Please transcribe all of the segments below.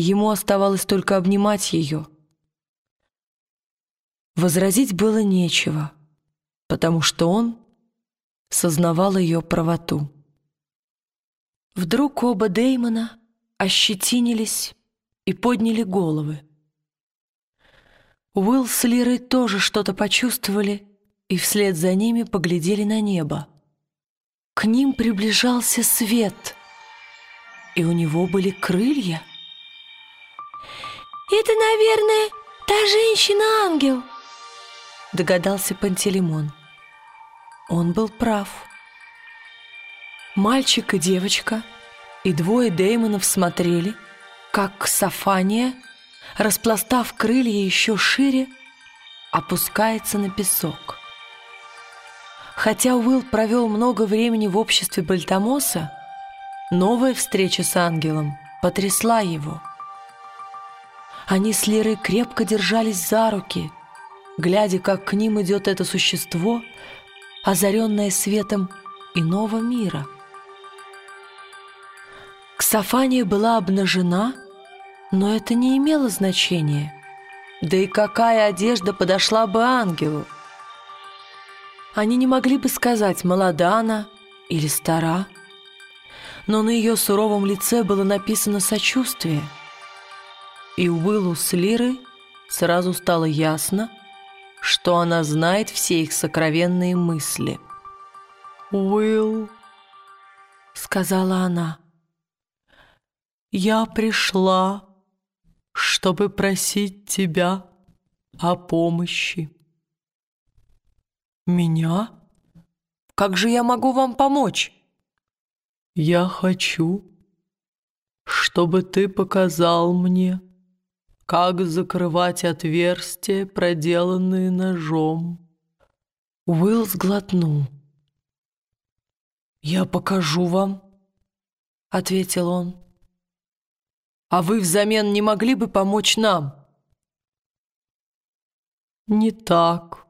Ему оставалось только обнимать ее. Возразить было нечего, потому что он сознавал ее правоту. Вдруг оба Деймона ощетинились и подняли головы. Уилл с Лирой тоже что-то почувствовали и вслед за ними поглядели на небо. К ним приближался свет, и у него были крылья. «Это, наверное, та женщина-ангел», — догадался Пантелеймон. Он был прав. Мальчик и девочка и двое Деймонов смотрели, как Сафания, распластав крылья еще шире, опускается на песок. Хотя Уилл провел много времени в обществе Бальтамоса, новая встреча с ангелом потрясла его. Они с Лирой крепко держались за руки, глядя, как к ним идет это существо, озаренное светом иного мира. Ксофания была обнажена, но это не имело значения. Да и какая одежда подошла бы ангелу? Они не могли бы сказать, молода она или стара. Но на ее суровом лице было написано сочувствие. И Уиллу с Лирой сразу стало ясно, что она знает все их сокровенные мысли. «Уилл», — сказала она, — «я пришла, чтобы просить тебя о помощи». «Меня? Как же я могу вам помочь?» «Я хочу, чтобы ты показал мне, как закрывать отверстия, проделанные ножом». Уилл сглотнул. «Я покажу вам», — ответил он. «А вы взамен не могли бы помочь нам?» «Не так»,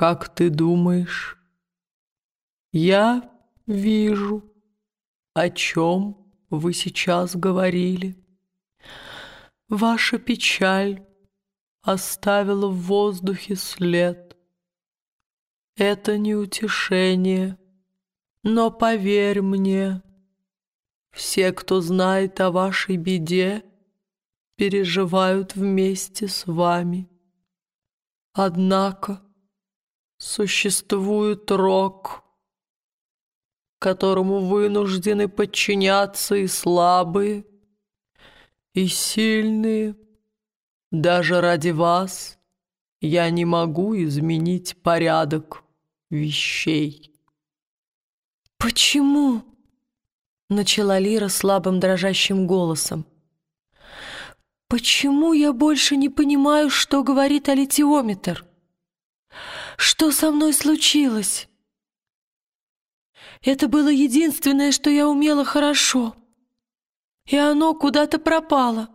как ты думаешь? Я вижу, о чем вы сейчас говорили. Ваша печаль оставила в воздухе след. Это не утешение, но поверь мне, все, кто знает о вашей беде, переживают вместе с вами. Однако существует рок, которому вынуждены подчиняться и слабые, и сильные. Даже ради вас я не могу изменить порядок вещей. «Почему?» — начала Лира слабым дрожащим голосом. «Почему я больше не понимаю, что говорит алитиометр?» Что со мной случилось? Это было единственное, что я умела хорошо. И оно куда-то пропало.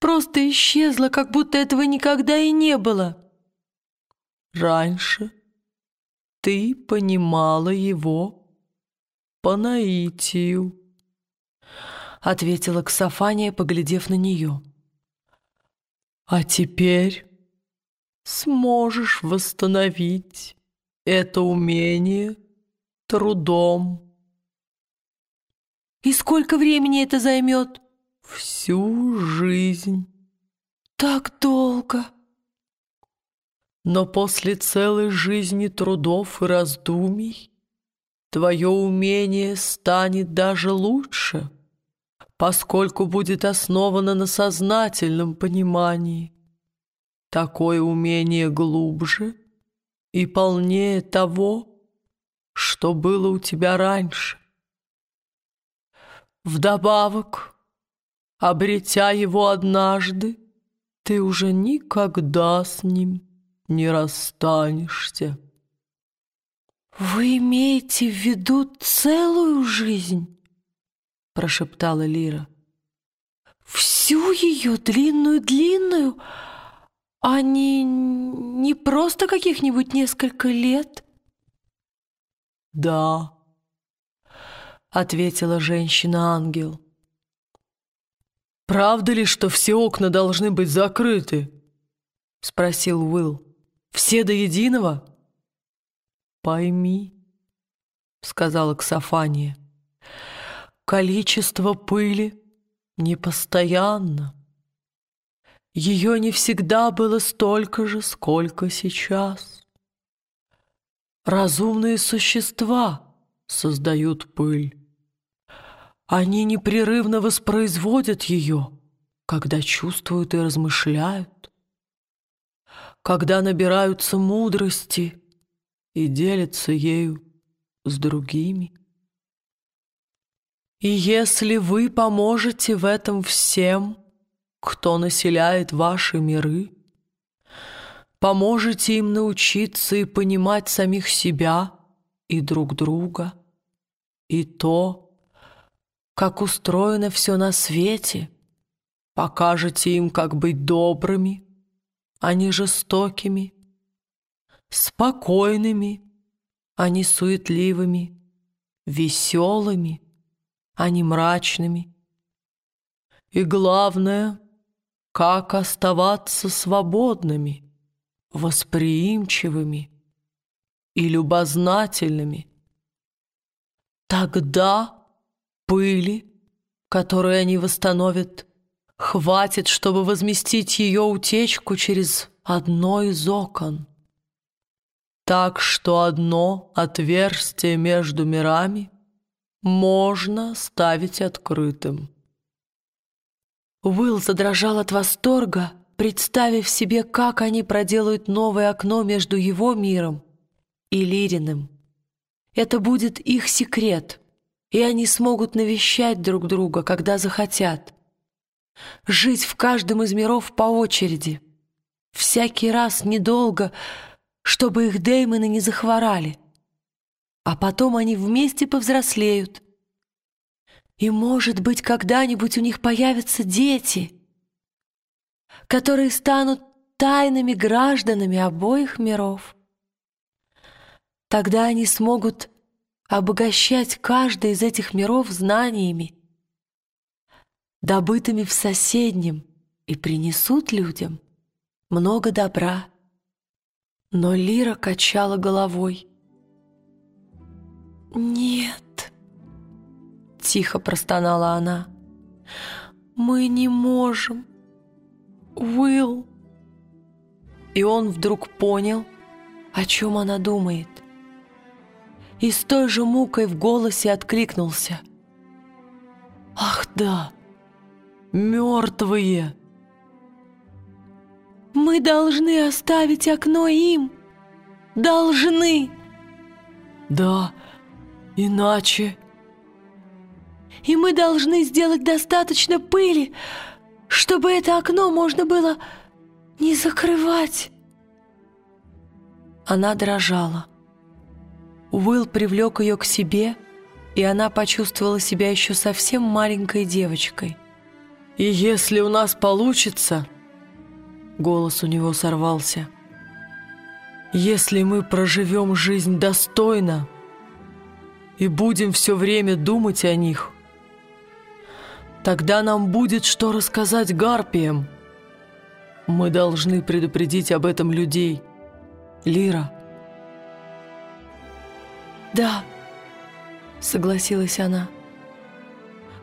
Просто исчезло, как будто этого никогда и не было. Раньше ты понимала его по наитию, ответила Ксофания, поглядев на нее. А теперь сможешь восстановить это умение трудом. И сколько времени это займет? Всю жизнь. Так долго. Но после целой жизни трудов и раздумий твое умение станет даже лучше, поскольку будет основано на сознательном понимании. Такое умение глубже и полнее того, что было у тебя раньше. Вдобавок, обретя его однажды, ты уже никогда с ним не расстанешься. «Вы имеете в виду целую жизнь?» — прошептала Лира. «Всю ее длинную-длинную, а не, не просто каких-нибудь несколько лет? Да, ответила женщина-ангел. «Правда ли, что все окна должны быть закрыты?» — спросил Уилл. «Все до единого?» «Пойми», — сказала Ксофания, — «количество пыли непостоянно. Ее не всегда было столько же, сколько сейчас. Разумные существа создают пыль. Они непрерывно воспроизводят ее, когда чувствуют и размышляют, когда набираются мудрости и делятся ею с другими. И если вы поможете в этом всем, кто населяет ваши миры, поможете им научиться и понимать самих себя и друг друга, и то, как устроено все на свете. Покажете им, как быть добрыми, а не жестокими, спокойными, а не суетливыми, веселыми, а не мрачными. И главное, как оставаться свободными, восприимчивыми и любознательными. Тогда пыли, которую они восстановят, хватит, чтобы возместить ее утечку через одно из окон. Так что одно отверстие между мирами можно ставить открытым. Уилл задрожал от восторга, представив себе, как они проделают новое окно между его миром и Лириным. Это будет их секрет — и они смогут навещать друг друга, когда захотят. Жить в каждом из миров по очереди. Всякий раз недолго, чтобы их Деймоны не захворали. А потом они вместе повзрослеют. И, может быть, когда-нибудь у них появятся дети, которые станут тайными гражданами обоих миров. Тогда они смогут обогащать каждый из этих миров знаниями, добытыми в соседнем, и принесут людям много добра. Но Лира качала головой. «Нет», — тихо простонала она, — «мы не можем. Уилл». И он вдруг понял, о чем она думает — и с той же мукой в голосе откликнулся. «Ах да, мертвые!» «Мы должны оставить окно им! Должны!» «Да, иначе...» «И мы должны сделать достаточно пыли, чтобы это окно можно было не закрывать!» Она дрожала. Уилл привлек ее к себе, и она почувствовала себя еще совсем маленькой девочкой. «И если у нас получится...» Голос у него сорвался. «Если мы проживем жизнь достойно и будем все время думать о них, тогда нам будет что рассказать гарпиям. Мы должны предупредить об этом людей. Лира». «Да», — согласилась она,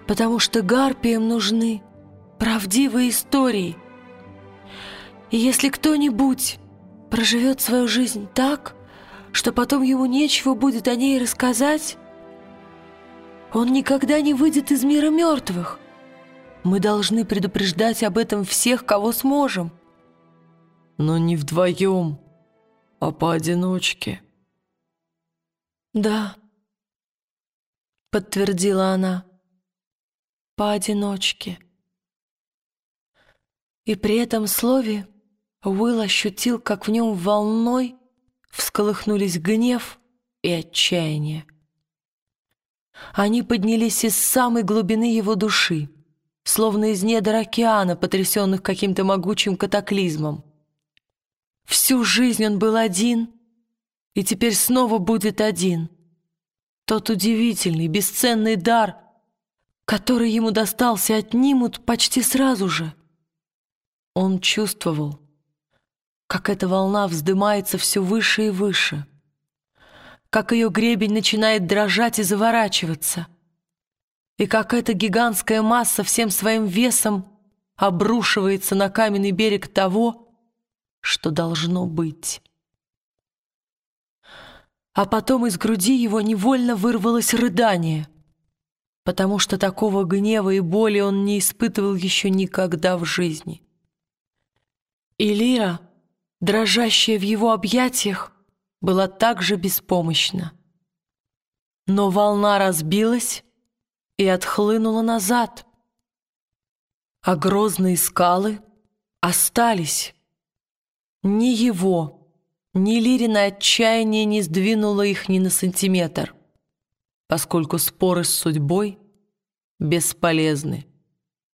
«потому что гарпиям нужны правдивые истории. И если кто-нибудь проживет свою жизнь так, что потом ему нечего будет о ней рассказать, он никогда не выйдет из мира мертвых. Мы должны предупреждать об этом всех, кого сможем. Но не вдвоем, а поодиночке. «Да», — подтвердила она, — «поодиночке». И при этом слове Уилл ощутил, как в нем волной всколыхнулись гнев и отчаяние. Они поднялись из самой глубины его души, словно из недр океана, потрясенных каким-то могучим катаклизмом. Всю жизнь он был один — и теперь снова будет один. Тот удивительный, бесценный дар, который ему достался, отнимут почти сразу же. Он чувствовал, как эта волна вздымается все выше и выше, как ее гребень начинает дрожать и заворачиваться, и как эта гигантская масса всем своим весом обрушивается на каменный берег того, что должно быть. А потом из груди его невольно вырвалось рыдание, потому что такого гнева и боли он не испытывал еще никогда в жизни. И Лира, дрожащая в его объятиях, была также беспомощна. Но волна разбилась и отхлынула назад, а грозные скалы остались. Ни его, ни Лирина отчаяние не сдвинуло их ни на сантиметр, поскольку споры с судьбой бесполезны.